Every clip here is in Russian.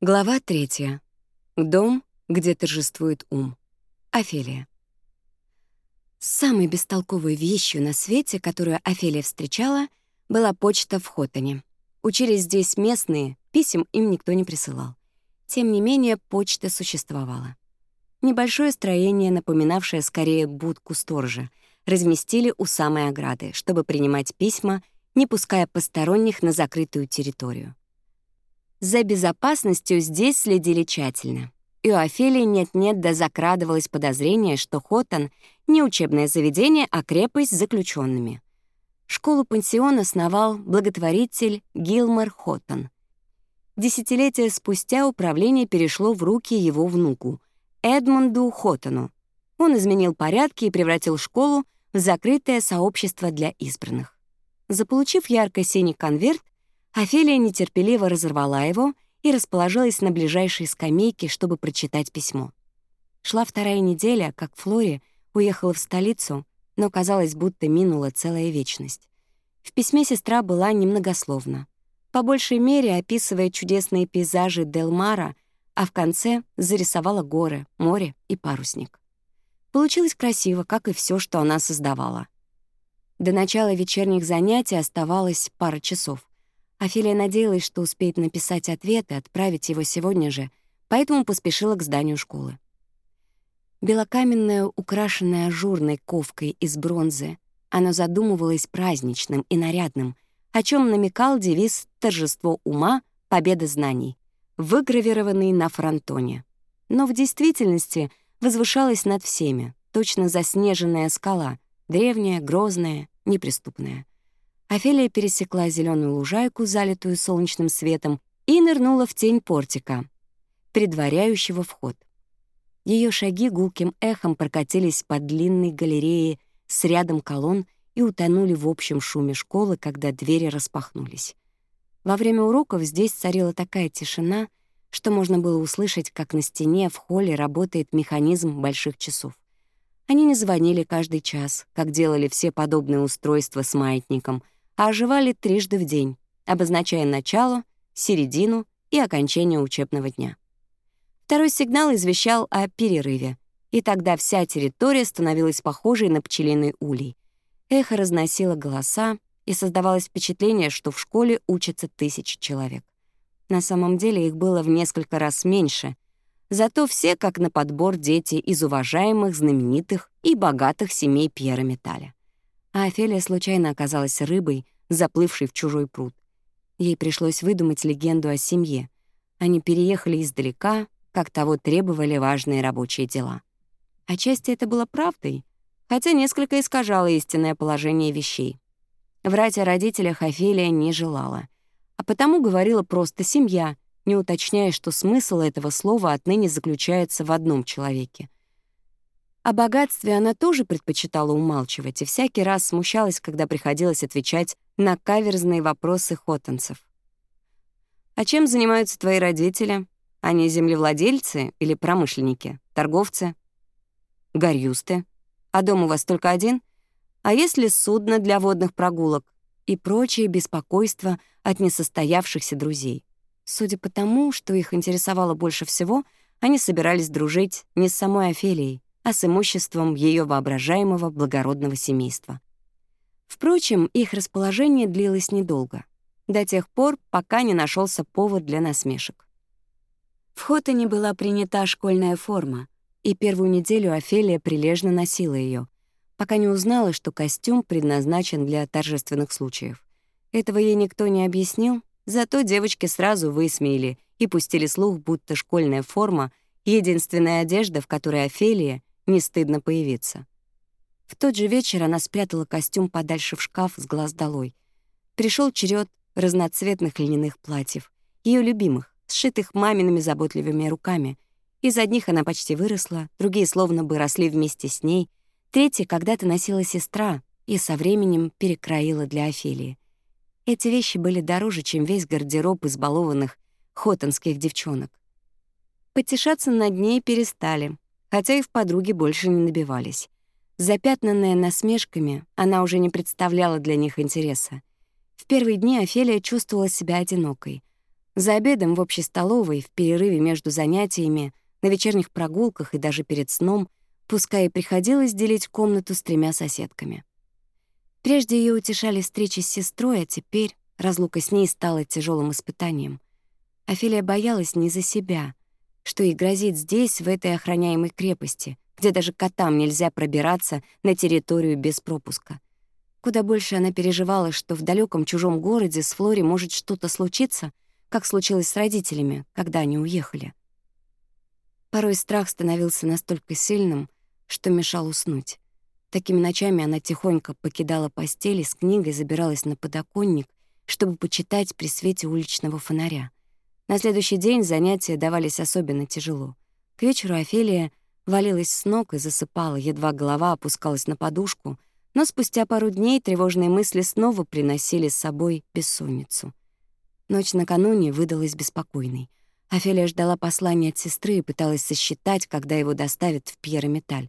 Глава 3. Дом, где торжествует ум. Офелия. Самой бестолковой вещью на свете, которую Офелия встречала, была почта в Хотане. Учились здесь местные, писем им никто не присылал. Тем не менее, почта существовала. Небольшое строение, напоминавшее скорее будку сторожа, разместили у самой ограды, чтобы принимать письма, не пуская посторонних на закрытую территорию. За безопасностью здесь следили тщательно. И у Офелии нет-нет да закрадывалось подозрение, что Хотан — не учебное заведение, а крепость с заключенными. Школу-пансион основал благотворитель Гилмор Хотан. Десятилетия спустя управление перешло в руки его внуку, Эдмунду Хотану. Он изменил порядки и превратил школу в закрытое сообщество для избранных. Заполучив ярко-синий конверт, Офелия нетерпеливо разорвала его и расположилась на ближайшей скамейке, чтобы прочитать письмо. Шла вторая неделя, как Флори уехала в столицу, но казалось, будто минула целая вечность. В письме сестра была немногословна. По большей мере описывая чудесные пейзажи Делмара, а в конце зарисовала горы, море и парусник. Получилось красиво, как и все, что она создавала. До начала вечерних занятий оставалось пара часов. Офелия надеялась, что успеет написать ответ и отправить его сегодня же, поэтому поспешила к зданию школы. Белокаменная, украшенная ажурной ковкой из бронзы, оно задумывалось праздничным и нарядным, о чем намекал девиз «Торжество ума, победа знаний», выгравированный на фронтоне. Но в действительности возвышалась над всеми, точно заснеженная скала, древняя, грозная, неприступная. Афелия пересекла зеленую лужайку, залитую солнечным светом, и нырнула в тень портика, предваряющего вход. Ее шаги гулким эхом прокатились по длинной галерее с рядом колонн и утонули в общем шуме школы, когда двери распахнулись. Во время уроков здесь царила такая тишина, что можно было услышать, как на стене в холле работает механизм больших часов. Они не звонили каждый час, как делали все подобные устройства с маятником — а оживали трижды в день, обозначая начало, середину и окончание учебного дня. Второй сигнал извещал о перерыве, и тогда вся территория становилась похожей на пчелиный улей. Эхо разносило голоса, и создавалось впечатление, что в школе учатся тысячи человек. На самом деле их было в несколько раз меньше. Зато все, как на подбор, дети из уважаемых, знаменитых и богатых семей Пьера Металя а Офелия случайно оказалась рыбой, заплывшей в чужой пруд. Ей пришлось выдумать легенду о семье. Они переехали издалека, как того требовали важные рабочие дела. Отчасти это было правдой, хотя несколько искажало истинное положение вещей. Врать о родителях Офелия не желала, а потому говорила просто «семья», не уточняя, что смысл этого слова отныне заключается в одном человеке — о богатстве она тоже предпочитала умалчивать и всякий раз смущалась, когда приходилось отвечать на каверзные вопросы хотанцев. «А чем занимаются твои родители? Они землевладельцы или промышленники? Торговцы?» «Горюсты. А дом у вас только один? А есть ли судно для водных прогулок?» и прочие беспокойства от несостоявшихся друзей. Судя по тому, что их интересовало больше всего, они собирались дружить не с самой Офелией, а с имуществом ее воображаемого благородного семейства. Впрочем, их расположение длилось недолго, до тех пор, пока не нашелся повод для насмешек. В Хотане была принята школьная форма, и первую неделю Офелия прилежно носила ее, пока не узнала, что костюм предназначен для торжественных случаев. Этого ей никто не объяснил, зато девочки сразу высмеяли и пустили слух, будто школьная форма — единственная одежда, в которой Офелия не стыдно появиться. В тот же вечер она спрятала костюм подальше в шкаф с глаз долой. Пришел черед разноцветных льняных платьев, ее любимых, сшитых мамиными заботливыми руками. Из одних она почти выросла, другие словно бы росли вместе с ней, третьи когда-то носила сестра и со временем перекроила для Офелии. Эти вещи были дороже, чем весь гардероб избалованных хотонских девчонок. Потешаться над ней перестали, хотя и в подруги больше не набивались. Запятнанная насмешками, она уже не представляла для них интереса. В первые дни Офелия чувствовала себя одинокой. За обедом в общей столовой, в перерыве между занятиями, на вечерних прогулках и даже перед сном, пускай и приходилось делить комнату с тремя соседками. Прежде ее утешали встречи с сестрой, а теперь разлука с ней стала тяжелым испытанием. Офелия боялась не за себя, что и грозит здесь, в этой охраняемой крепости, где даже котам нельзя пробираться на территорию без пропуска. Куда больше она переживала, что в далеком чужом городе с Флори может что-то случиться, как случилось с родителями, когда они уехали. Порой страх становился настолько сильным, что мешал уснуть. Такими ночами она тихонько покидала постели с книгой забиралась на подоконник, чтобы почитать при свете уличного фонаря — на следующий день занятия давались особенно тяжело. К вечеру Офелия валилась с ног и засыпала, едва голова опускалась на подушку, но спустя пару дней тревожные мысли снова приносили с собой бессонницу. Ночь накануне выдалась беспокойной. Офелия ждала послания от сестры и пыталась сосчитать, когда его доставят в Пьерометаль.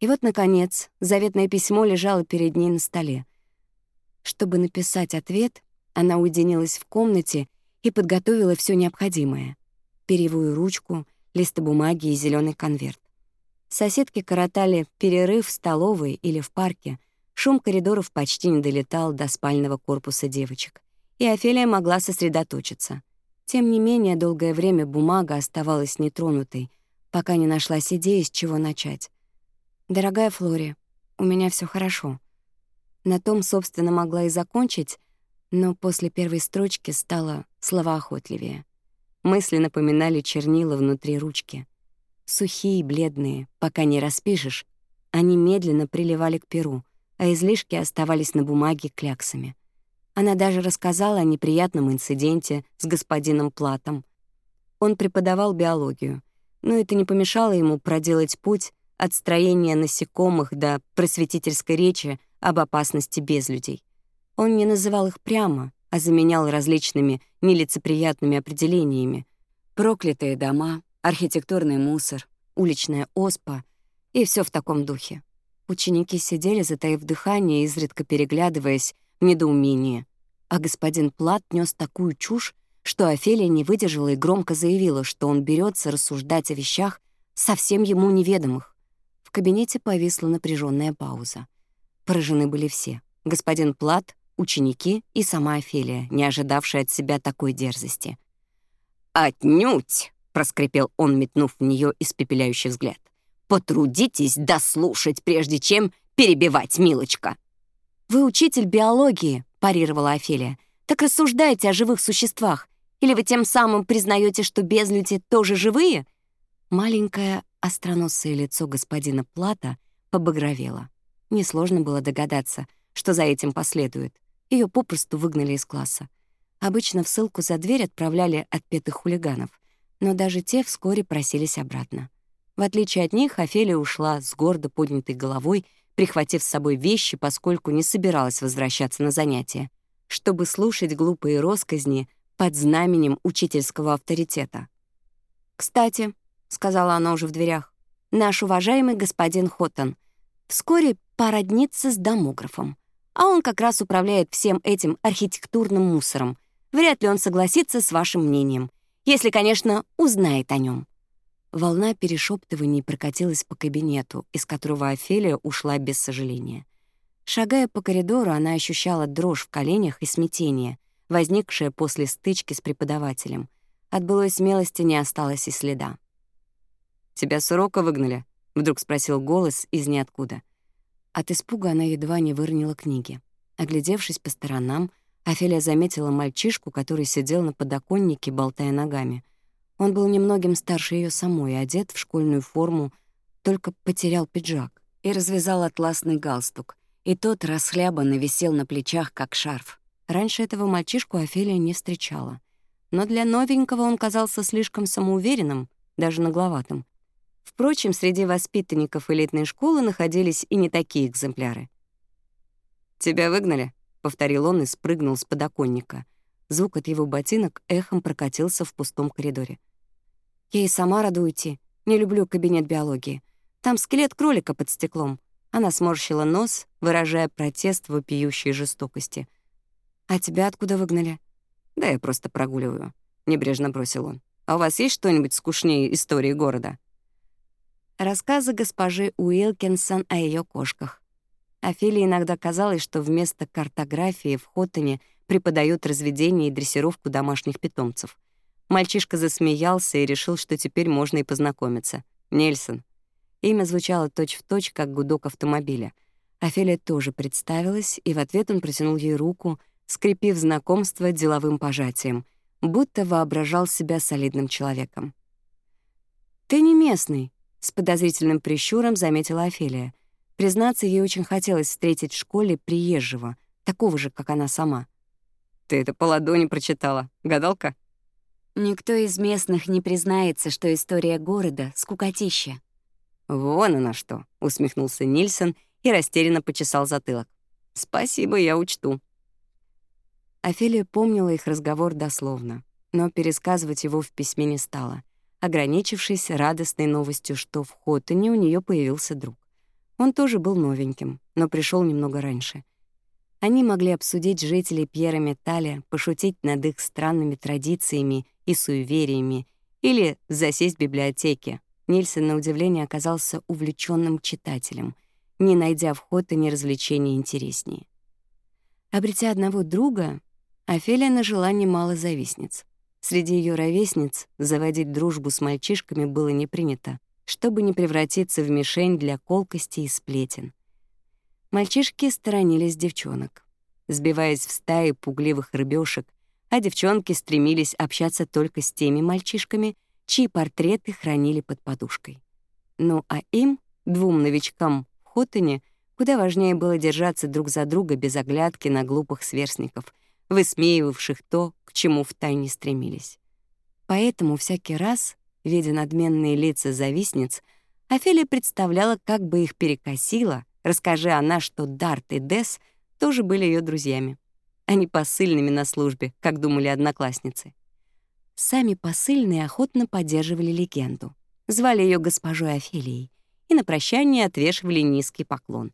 И вот, наконец, заветное письмо лежало перед ней на столе. Чтобы написать ответ, она уединилась в комнате — и подготовила все необходимое — перьевую ручку, лист бумаги и зеленый конверт. Соседки коротали перерыв в столовой или в парке, шум коридоров почти не долетал до спального корпуса девочек, и Офелия могла сосредоточиться. Тем не менее, долгое время бумага оставалась нетронутой, пока не нашлась идея, с чего начать. «Дорогая Флори, у меня все хорошо». На том, собственно, могла и закончить, но после первой строчки стало словоохотливее. Мысли напоминали чернила внутри ручки. Сухие, бледные, пока не распишешь, они медленно приливали к перу, а излишки оставались на бумаге кляксами. Она даже рассказала о неприятном инциденте с господином Платом. Он преподавал биологию, но это не помешало ему проделать путь от строения насекомых до просветительской речи об опасности без людей. Он не называл их прямо, а заменял различными нелицеприятными определениями. Проклятые дома, архитектурный мусор, уличная оспа и все в таком духе. Ученики сидели, затаив дыхание, изредка переглядываясь в недоумении. А господин Плат нес такую чушь, что Офелия не выдержала и громко заявила, что он берется рассуждать о вещах, совсем ему неведомых. В кабинете повисла напряженная пауза. Поражены были все. Господин Плат, ученики и сама Офелия, не ожидавшая от себя такой дерзости. «Отнюдь!» — проскрипел он, метнув в нее испепеляющий взгляд. «Потрудитесь дослушать, прежде чем перебивать, милочка!» «Вы учитель биологии», — парировала Офелия. «Так рассуждайте о живых существах. Или вы тем самым признаете, что безлюди тоже живые?» Маленькое остроносое лицо господина Плата побагровело. Несложно было догадаться, что за этим последует. Ее попросту выгнали из класса. Обычно в ссылку за дверь отправляли отпетых хулиганов, но даже те вскоре просились обратно. В отличие от них, Офелия ушла с гордо поднятой головой, прихватив с собой вещи, поскольку не собиралась возвращаться на занятия, чтобы слушать глупые росказни под знаменем учительского авторитета. «Кстати», — сказала она уже в дверях, «наш уважаемый господин Хоттон вскоре породнится с домографом а он как раз управляет всем этим архитектурным мусором. Вряд ли он согласится с вашим мнением, если, конечно, узнает о нем. Волна перешептываний прокатилась по кабинету, из которого Офелия ушла без сожаления. Шагая по коридору, она ощущала дрожь в коленях и смятение, возникшее после стычки с преподавателем. От былой смелости не осталось и следа. «Тебя с урока выгнали?» — вдруг спросил голос из ниоткуда. От испуга она едва не выронила книги. Оглядевшись по сторонам, Офелия заметила мальчишку, который сидел на подоконнике, болтая ногами. Он был немногим старше ее самой, одет в школьную форму, только потерял пиджак и развязал атласный галстук. И тот расхлябанно висел на плечах, как шарф. Раньше этого мальчишку Офелия не встречала. Но для новенького он казался слишком самоуверенным, даже нагловатым. Впрочем, среди воспитанников элитной школы находились и не такие экземпляры. «Тебя выгнали?» — повторил он и спрыгнул с подоконника. Звук от его ботинок эхом прокатился в пустом коридоре. «Я и сама раду уйти. Не люблю кабинет биологии. Там скелет кролика под стеклом». Она сморщила нос, выражая протест вопиющей жестокости. «А тебя откуда выгнали?» «Да я просто прогуливаю», — небрежно бросил он. «А у вас есть что-нибудь скучнее истории города?» Рассказы госпожи Уилкинсон о ее кошках. Офелия иногда казалось, что вместо картографии в Хоттоне преподают разведение и дрессировку домашних питомцев. Мальчишка засмеялся и решил, что теперь можно и познакомиться. Нельсон. Имя звучало точь-в-точь, точь, как гудок автомобиля. Офелия тоже представилась, и в ответ он протянул ей руку, скрепив знакомство деловым пожатием, будто воображал себя солидным человеком. «Ты не местный», с подозрительным прищуром заметила Офелия. Признаться, ей очень хотелось встретить в школе приезжего, такого же, как она сама. «Ты это по ладони прочитала, гадалка?» Никто из местных не признается, что история города — скукотища. «Вон она что!» — усмехнулся Нильсон и растерянно почесал затылок. «Спасибо, я учту». Офелия помнила их разговор дословно, но пересказывать его в письме не стала ограничившись радостной новостью, что в Хоттоне у нее появился друг. Он тоже был новеньким, но пришел немного раньше. Они могли обсудить жителей Пьера Металя, пошутить над их странными традициями и суевериями или засесть в библиотеке. Нильсон, на удивление, оказался увлеченным читателем, не найдя в Хоттоне развлечений интереснее. Обретя одного друга, Офелия нажила немало завистниц. Среди ее ровесниц заводить дружбу с мальчишками было не принято, чтобы не превратиться в мишень для колкости и сплетен. Мальчишки сторонились девчонок. Сбиваясь в стаи пугливых рыбешек, а девчонки стремились общаться только с теми мальчишками, чьи портреты хранили под подушкой. Ну а им, двум новичкам в Хотане, куда важнее было держаться друг за друга без оглядки на глупых сверстников, высмеивавших то, к чему втайне стремились. Поэтому всякий раз, видя надменные лица завистниц, Офелия представляла, как бы их перекосила, расскажи она, что Дарт и Дес тоже были ее друзьями, а не посыльными на службе, как думали одноклассницы. Сами посыльные охотно поддерживали легенду, звали ее госпожой Офелией и на прощание отвешивали низкий поклон.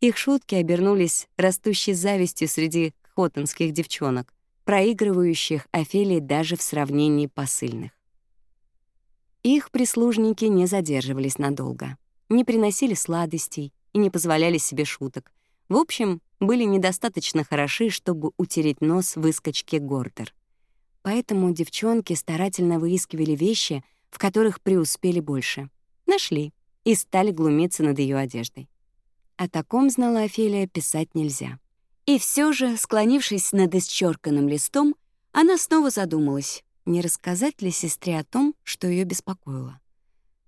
Их шутки обернулись растущей завистью среди Хотенских девчонок — проигрывающих Офелии даже в сравнении посыльных. Их прислужники не задерживались надолго, не приносили сладостей и не позволяли себе шуток. В общем, были недостаточно хороши, чтобы утереть нос выскочке Гордер. Поэтому девчонки старательно выискивали вещи, в которых преуспели больше. Нашли и стали глумиться над ее одеждой. О таком знала Офелия писать нельзя. И все же, склонившись над исчерканным листом, она снова задумалась, не рассказать ли сестре о том, что ее беспокоило.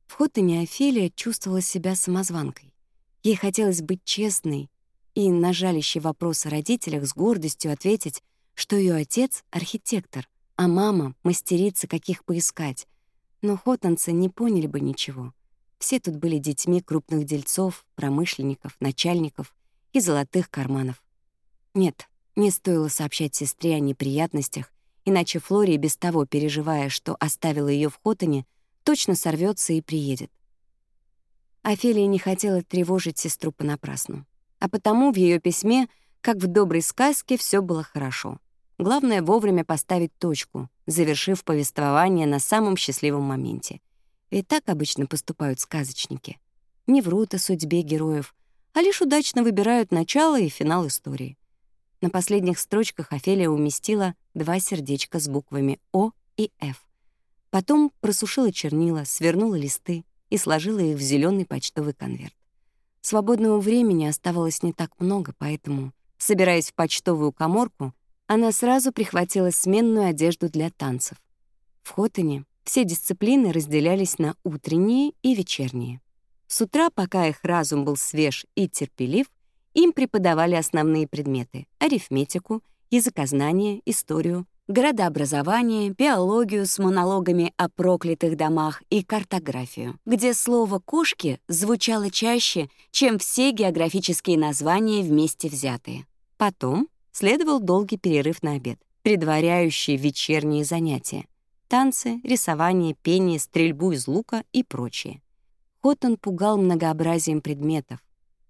В Хотане Офелия чувствовала себя самозванкой. Ей хотелось быть честной и на жалящий вопрос о родителях с гордостью ответить, что ее отец — архитектор, а мама — мастерица, каких поискать. Но хотанцы не поняли бы ничего. Все тут были детьми крупных дельцов, промышленников, начальников и золотых карманов. Нет, не стоило сообщать сестре о неприятностях, иначе Флори, без того переживая, что оставила ее в Хотоне, точно сорвется и приедет. Офелия не хотела тревожить сестру понапрасну, а потому в ее письме, как в доброй сказке, все было хорошо. Главное — вовремя поставить точку, завершив повествование на самом счастливом моменте. и так обычно поступают сказочники. Не врут о судьбе героев, а лишь удачно выбирают начало и финал истории — на последних строчках Офелия уместила два сердечка с буквами «О» и «Ф». Потом просушила чернила, свернула листы и сложила их в зеленый почтовый конверт. Свободного времени оставалось не так много, поэтому, собираясь в почтовую коморку, она сразу прихватила сменную одежду для танцев. В Хотане все дисциплины разделялись на утренние и вечерние. С утра, пока их разум был свеж и терпелив, им преподавали основные предметы — арифметику, языкознание, историю, градообразование, биологию с монологами о проклятых домах и картографию, где слово «кошки» звучало чаще, чем все географические названия вместе взятые. Потом следовал долгий перерыв на обед, предваряющий вечерние занятия — танцы, рисование, пение, стрельбу из лука и прочее. Хоттон пугал многообразием предметов,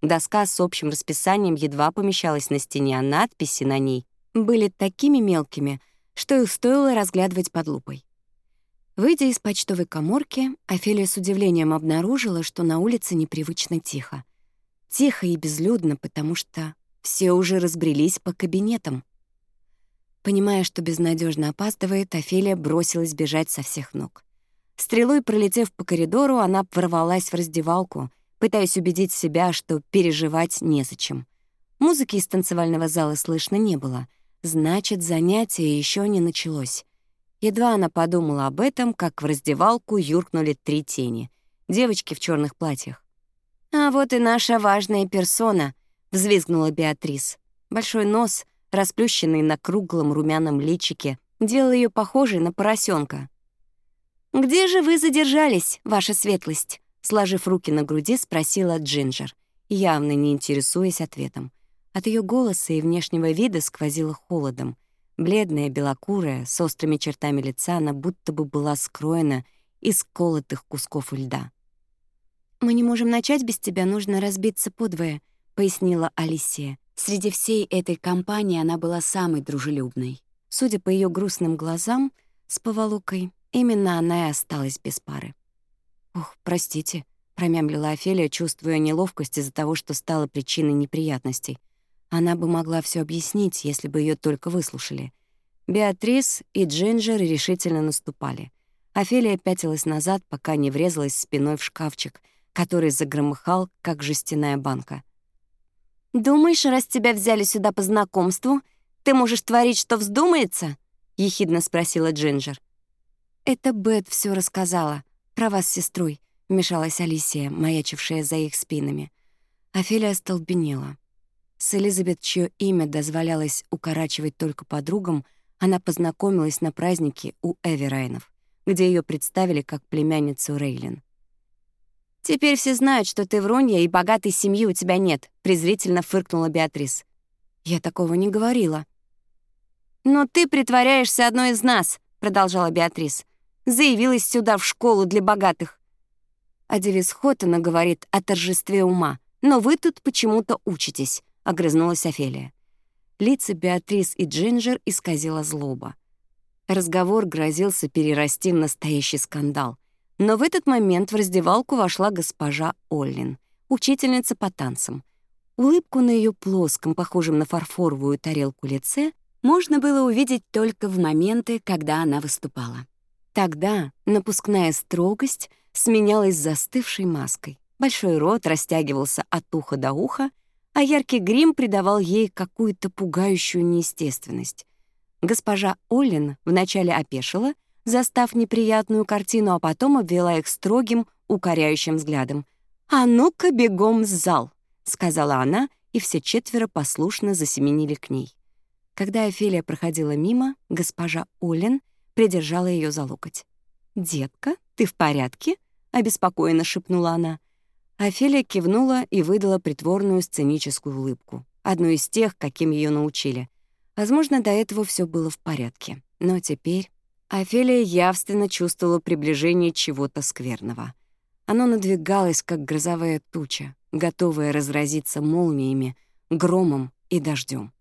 Доска с общим расписанием едва помещалась на стене, а надписи на ней были такими мелкими, что их стоило разглядывать под лупой. Выйдя из почтовой коморки, Офелия с удивлением обнаружила, что на улице непривычно тихо. Тихо и безлюдно, потому что все уже разбрелись по кабинетам. Понимая, что безнадежно опаздывает, Офелия бросилась бежать со всех ног. Стрелой пролетев по коридору, она ворвалась в раздевалку, Пытаюсь убедить себя, что переживать незачем. Музыки из танцевального зала слышно не было. Значит, занятие еще не началось. Едва она подумала об этом, как в раздевалку юркнули три тени. Девочки в черных платьях. «А вот и наша важная персона», — взвизгнула Беатрис. Большой нос, расплющенный на круглом румяном личике, делал ее похожей на поросенка. «Где же вы задержались, ваша светлость?» сложив руки на груди, спросила Джинджер, явно не интересуясь ответом. От ее голоса и внешнего вида сквозило холодом. Бледная, белокурая, с острыми чертами лица, она будто бы была скроена из колотых кусков льда. «Мы не можем начать без тебя, нужно разбиться подвое», — пояснила Алисия. Среди всей этой компании она была самой дружелюбной. Судя по ее грустным глазам, с поволокой, именно она и осталась без пары. «Ух, простите», — промямлила Офелия, чувствуя неловкость из-за того, что стала причиной неприятностей. Она бы могла все объяснить, если бы ее только выслушали. Беатрис и Джинджер решительно наступали. Офелия пятилась назад, пока не врезалась спиной в шкафчик, который загромыхал, как жестяная банка. «Думаешь, раз тебя взяли сюда по знакомству, ты можешь творить, что вздумается?» — ехидно спросила Джинджер. «Это Бет все рассказала. «Про вас с сестрой», — вмешалась Алисия, маячившая за их спинами. Офелия столбенела. С Элизабет, чье имя дозволялось укорачивать только подругам, она познакомилась на празднике у Эверайнов, где ее представили как племянницу Рейлин. «Теперь все знают, что ты вронья и богатой семьи у тебя нет», — презрительно фыркнула Беатрис. «Я такого не говорила». «Но ты притворяешься одной из нас», — продолжала Беатрис заявилась сюда в школу для богатых. А девиз Хоттона говорит о торжестве ума. «Но вы тут почему-то учитесь», — огрызнулась Офелия. Лица Беатрис и Джинджер исказила злоба. Разговор грозился перерасти в настоящий скандал. Но в этот момент в раздевалку вошла госпожа Оллин, учительница по танцам. Улыбку на ее плоском, похожем на фарфоровую тарелку лице, можно было увидеть только в моменты, когда она выступала. Тогда напускная строгость сменялась застывшей маской. Большой рот растягивался от уха до уха, а яркий грим придавал ей какую-то пугающую неестественность. Госпожа Оллин вначале опешила, застав неприятную картину, а потом обвела их строгим, укоряющим взглядом. «А ну-ка бегом в зал!» — сказала она, и все четверо послушно засеменили к ней. Когда Офелия проходила мимо, госпожа Оллин — придержала ее за локоть. «Детка, ты в порядке?» — обеспокоенно шепнула она. Офелия кивнула и выдала притворную сценическую улыбку, одну из тех, каким ее научили. Возможно, до этого все было в порядке. Но теперь Офелия явственно чувствовала приближение чего-то скверного. Оно надвигалось, как грозовая туча, готовая разразиться молниями, громом и дождем.